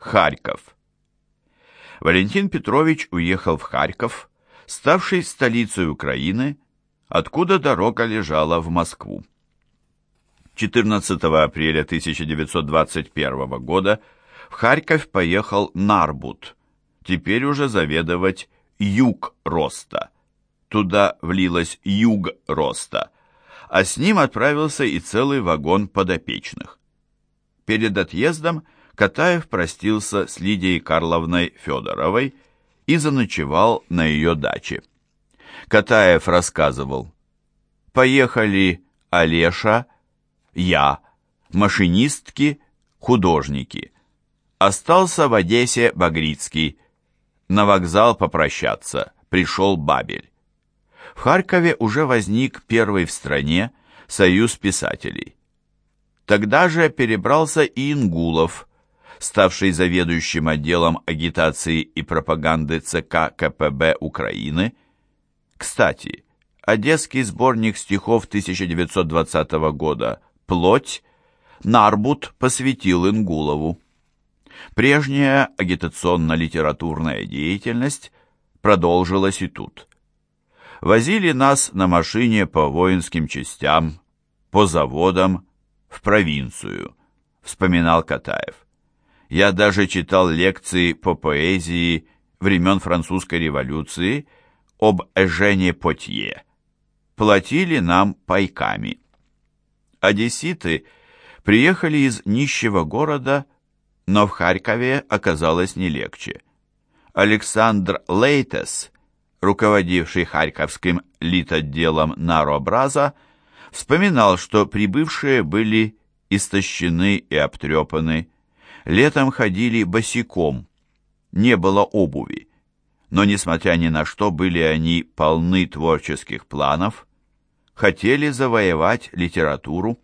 Харьков. Валентин Петрович уехал в Харьков, ставший столицей Украины, откуда дорога лежала в Москву. 14 апреля 1921 года в Харьков поехал Нарбут, теперь уже заведовать Юг Роста. Туда влилось Юг Роста, а с ним отправился и целый вагон подопечных. Перед отъездом Катаев простился с Лидией Карловной Федоровой и заночевал на ее даче. Катаев рассказывал, «Поехали Олеша, я, машинистки, художники. Остался в Одессе Багрицкий. На вокзал попрощаться пришел Бабель. В Харькове уже возник первый в стране союз писателей. Тогда же перебрался и Ингулов, ставший заведующим отделом агитации и пропаганды ЦК КПБ Украины. Кстати, Одесский сборник стихов 1920 года «Плоть» Нарбут посвятил Ингулову. Прежняя агитационно-литературная деятельность продолжилась и тут. Возили нас на машине по воинским частям, по заводам, в провинцию, вспоминал Катаев. Я даже читал лекции по поэзии времен французской революции об Эжене Потье. Платили нам пайками. Одесситы приехали из нищего города, но в Харькове оказалось не легче. Александр Лейтес, руководивший Харьковским литотделом Наробраза, вспоминал, что прибывшие были истощены и обтрепаны, Летом ходили босиком, не было обуви. Но, несмотря ни на что, были они полны творческих планов, хотели завоевать литературу.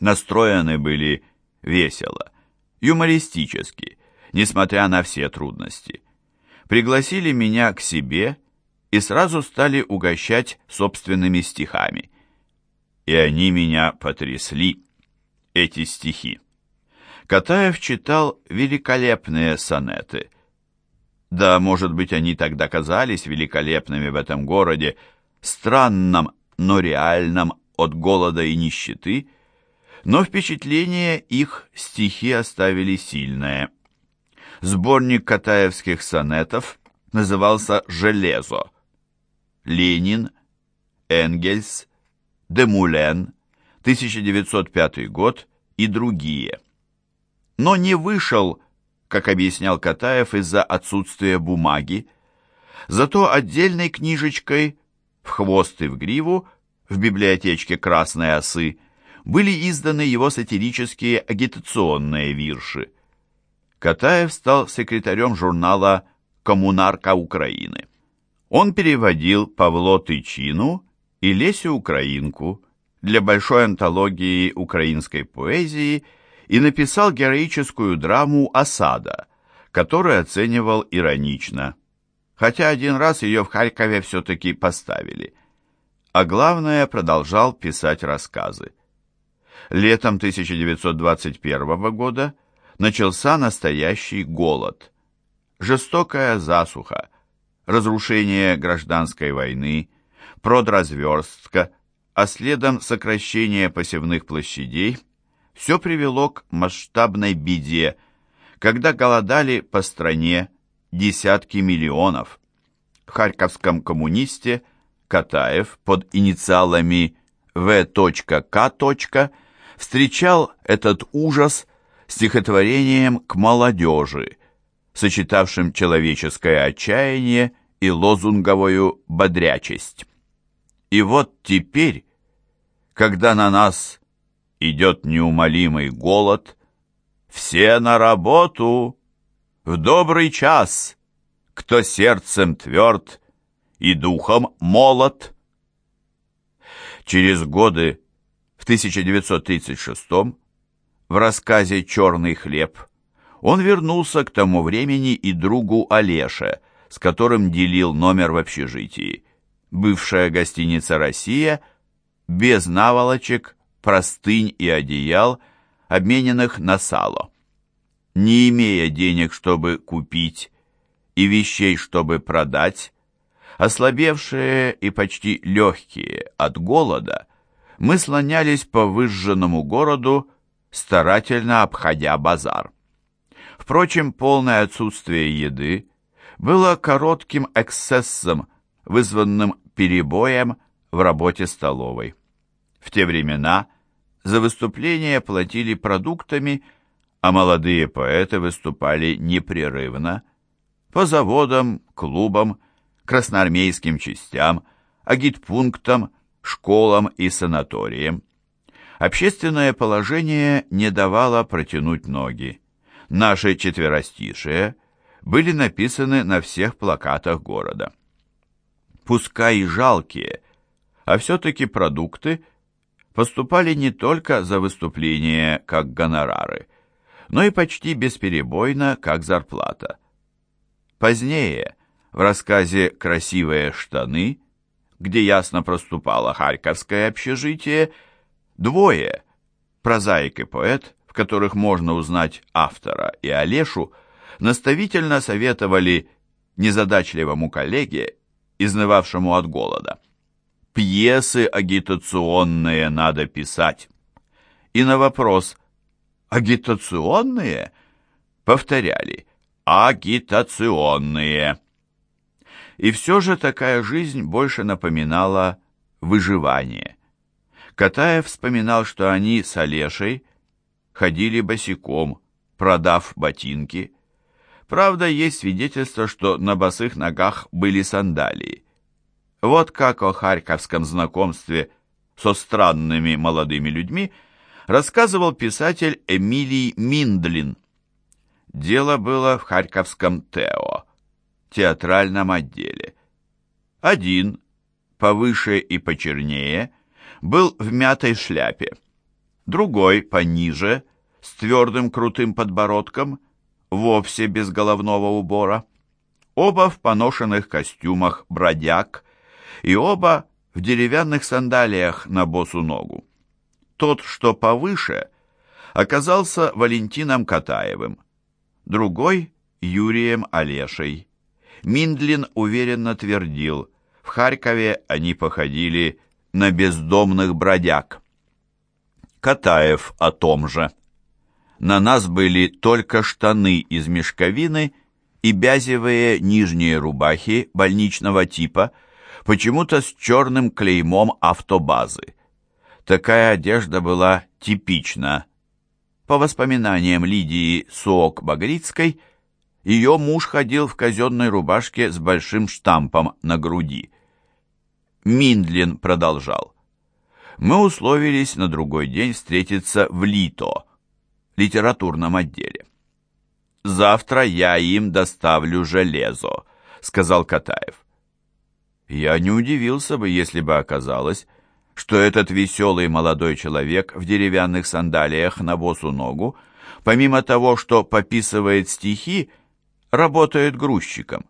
Настроены были весело, юмористически, несмотря на все трудности. Пригласили меня к себе и сразу стали угощать собственными стихами. И они меня потрясли, эти стихи. Катаев читал великолепные сонеты. Да, может быть, они тогда казались великолепными в этом городе, странном, но реальном от голода и нищеты, но впечатление их стихи оставили сильное. Сборник катаевских сонетов назывался «Железо». Ленин, Энгельс, Демулен, 1905 год и другие – но не вышел, как объяснял Катаев, из-за отсутствия бумаги. Зато отдельной книжечкой в хвост и в гриву в библиотечке «Красной осы» были изданы его сатирические агитационные вирши. Катаев стал секретарем журнала «Коммунарка Украины». Он переводил Павло Тычину и Лесю Украинку для большой антологии украинской поэзии – и написал героическую драму «Осада», которую оценивал иронично, хотя один раз ее в Харькове все-таки поставили. А главное, продолжал писать рассказы. Летом 1921 года начался настоящий голод. Жестокая засуха, разрушение гражданской войны, продразверстка, а следом сокращение посевных площадей – все привело к масштабной беде, когда голодали по стране десятки миллионов. В харьковском коммунисте Катаев под инициалами В.К. встречал этот ужас стихотворением к молодежи, сочетавшим человеческое отчаяние и лозунговую бодрячесть. И вот теперь, когда на нас идет неумолимый голод. Все на работу, в добрый час, кто сердцем тверд и духом молод. Через годы, в 1936 в рассказе «Черный хлеб» он вернулся к тому времени и другу Олеше, с которым делил номер в общежитии. Бывшая гостиница «Россия» без наволочек простынь и одеял, обмененных на сало. не имея денег, чтобы купить, и вещей, чтобы продать, ослабевшие и почти легкие от голода, мы слонялись по выжженному городу, старательно обходя базар. Впрочем, полное отсутствие еды было коротким эксцессом, вызванным перебоем в работе столовой. В те времена за выступления платили продуктами, а молодые поэты выступали непрерывно по заводам, клубам, красноармейским частям, агитпунктам, школам и санаториям. Общественное положение не давало протянуть ноги. Наши четверостишие были написаны на всех плакатах города. Пускай и жалкие, а все-таки продукты поступали не только за выступление как гонорары, но и почти бесперебойно как зарплата. Позднее, в рассказе «Красивые штаны», где ясно проступало харьковское общежитие, двое, прозаик и поэт, в которых можно узнать автора и Олешу, наставительно советовали незадачливому коллеге, изнывавшему от голода. Пьесы агитационные надо писать. И на вопрос «Агитационные?» повторяли «Агитационные». И все же такая жизнь больше напоминала выживание. Катаев вспоминал, что они с Олешей ходили босиком, продав ботинки. Правда, есть свидетельство, что на босых ногах были сандалии. Вот как о харьковском знакомстве со странными молодыми людьми рассказывал писатель Эмилий Миндлин. Дело было в харьковском ТЭО, театральном отделе. Один, повыше и почернее, был в мятой шляпе другой пониже, с твердым крутым подбородком, вовсе без головного убора. Оба в поношенных костюмах бродяг и оба в деревянных сандалиях на босу ногу. Тот, что повыше, оказался Валентином Катаевым, другой — Юрием Олешей. Миндлин уверенно твердил, в Харькове они походили на бездомных бродяг. Катаев о том же. На нас были только штаны из мешковины и бязевые нижние рубахи больничного типа, почему-то с черным клеймом автобазы. Такая одежда была типична. По воспоминаниям Лидии Суок-Багрицкой, ее муж ходил в казенной рубашке с большим штампом на груди. Миндлин продолжал мы условились на другой день встретиться в Лито, литературном отделе. «Завтра я им доставлю железо», — сказал Катаев. Я не удивился бы, если бы оказалось, что этот веселый молодой человек в деревянных сандалиях на босу ногу, помимо того, что пописывает стихи, работает грузчиком.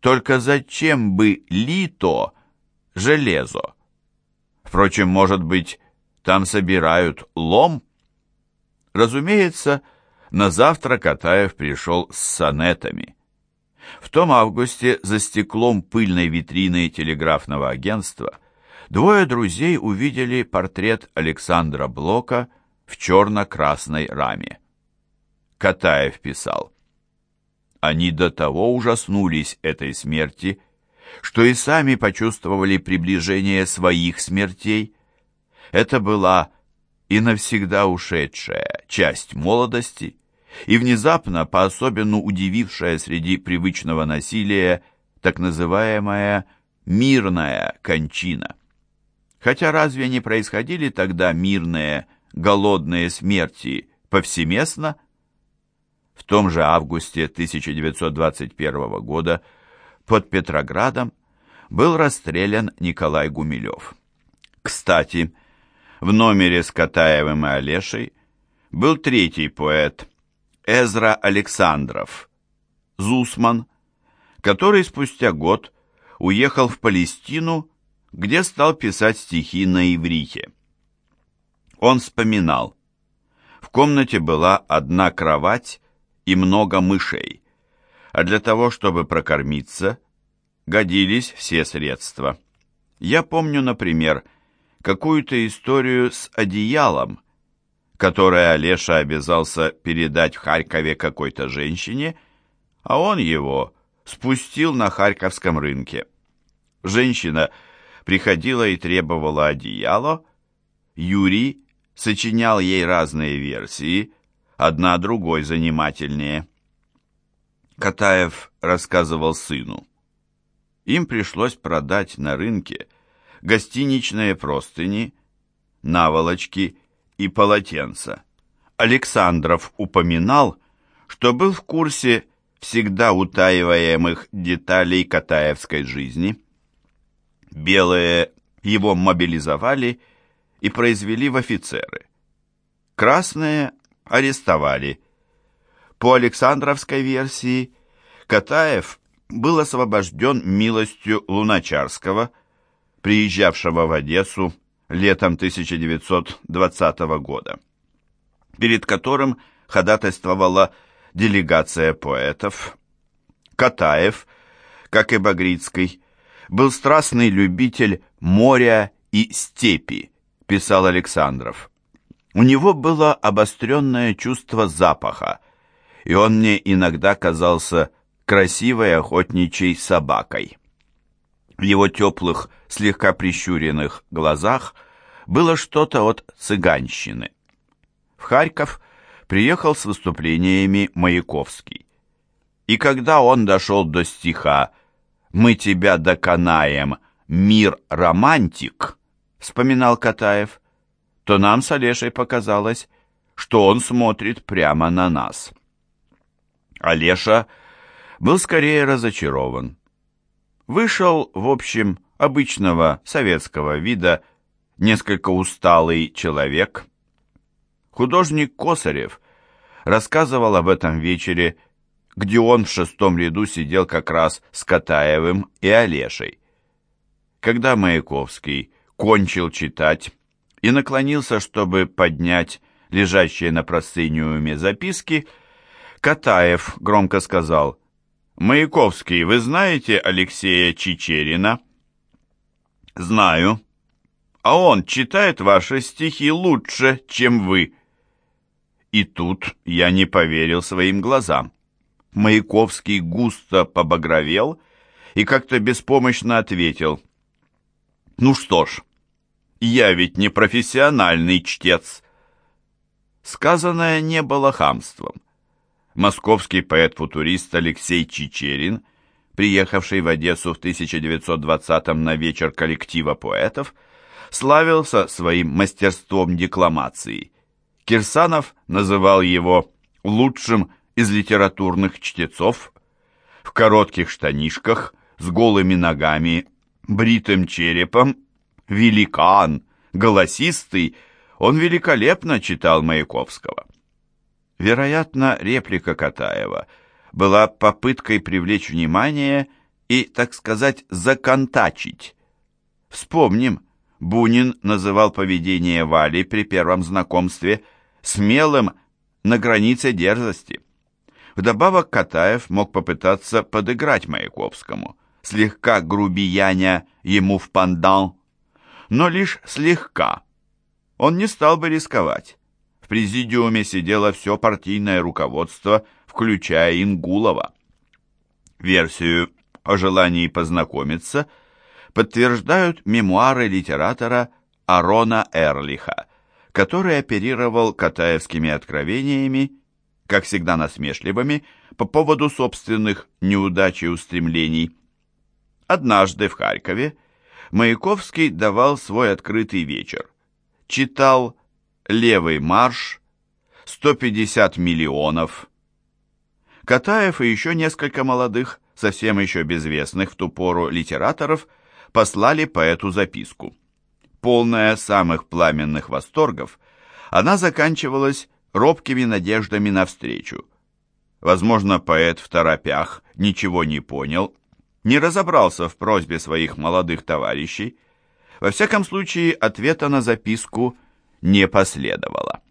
Только зачем бы лито железо? Впрочем, может быть, там собирают лом? Разумеется, на завтра Катаев пришел с сонетами. В том августе за стеклом пыльной витрины телеграфного агентства двое друзей увидели портрет Александра Блока в черно-красной раме. Катаев писал, «Они до того ужаснулись этой смерти, что и сами почувствовали приближение своих смертей. Это была и навсегда ушедшая часть молодости, и внезапно, по-особенно удивившая среди привычного насилия, так называемая «мирная кончина». Хотя разве не происходили тогда мирные, голодные смерти повсеместно? В том же августе 1921 года под Петроградом был расстрелян Николай Гумилев. Кстати, в номере с Катаевым и Олешей был третий поэт Эзра Александров, Зусман, который спустя год уехал в Палестину, где стал писать стихи на иврите. Он вспоминал, в комнате была одна кровать и много мышей, а для того, чтобы прокормиться, годились все средства. Я помню, например, какую-то историю с одеялом, которое Олеша обязался передать в Харькове какой-то женщине, а он его спустил на Харьковском рынке. Женщина приходила и требовала одеяло, Юрий сочинял ей разные версии, одна другой занимательнее. Катаев рассказывал сыну. Им пришлось продать на рынке гостиничные простыни, наволочки и полотенца. Александров упоминал, что был в курсе всегда утаиваемых деталей катаевской жизни. Белые его мобилизовали и произвели в офицеры. Красные арестовали. По Александровской версии Катаев был освобожден милостью Луначарского, приезжавшего в Одессу летом 1920 года, перед которым ходатайствовала делегация поэтов. Катаев, как и Багрицкий, был страстный любитель моря и степи, писал Александров. У него было обостренное чувство запаха, и он мне иногда казался красивой охотничьей собакой. В его теплых, слегка прищуренных глазах было что-то от цыганщины. В Харьков приехал с выступлениями Маяковский. И когда он дошел до стиха «Мы тебя доконаем, мир романтик», вспоминал Катаев, то нам с Олешей показалось, что он смотрит прямо на нас. Олеша был скорее разочарован. Вышел, в общем, обычного советского вида, несколько усталый человек. Художник Косарев рассказывал об этом вечере, где он в шестом ряду сидел как раз с Катаевым и Олешей. Когда Маяковский кончил читать и наклонился, чтобы поднять лежащие на простыниуме записки, Катаев громко сказал «Маяковский, вы знаете Алексея Чичерина?» «Знаю. А он читает ваши стихи лучше, чем вы». И тут я не поверил своим глазам. Маяковский густо побагровел и как-то беспомощно ответил. «Ну что ж, я ведь не профессиональный чтец». Сказанное не было хамством. Московский поэт-футурист Алексей Чичерин, приехавший в Одессу в 1920-м на вечер коллектива поэтов, славился своим мастерством декламации. Кирсанов называл его лучшим из литературных чтецов. В коротких штанишках, с голыми ногами, бритым черепом, великан, голосистый, он великолепно читал Маяковского. Вероятно, реплика Катаева была попыткой привлечь внимание и, так сказать, законтачить. Вспомним, Бунин называл поведение Вали при первом знакомстве смелым на границе дерзости. Вдобавок Катаев мог попытаться подыграть Маяковскому, слегка грубияня ему в пандан, но лишь слегка. Он не стал бы рисковать. В президиуме сидело все партийное руководство, включая Ингулова. Версию о желании познакомиться подтверждают мемуары литератора Арона Эрлиха, который оперировал катаевскими откровениями как всегда насмешливыми, по поводу собственных неудач и устремлений. Однажды в Харькове Маяковский давал свой открытый вечер. Читал «Левый марш», «150 миллионов». Катаев и еще несколько молодых, совсем еще безвестных в ту пору литераторов, послали поэту записку. Полная самых пламенных восторгов, она заканчивалась робкими надеждами навстречу. Возможно, поэт в торопях ничего не понял, не разобрался в просьбе своих молодых товарищей. Во всяком случае, ответа на записку не последовало.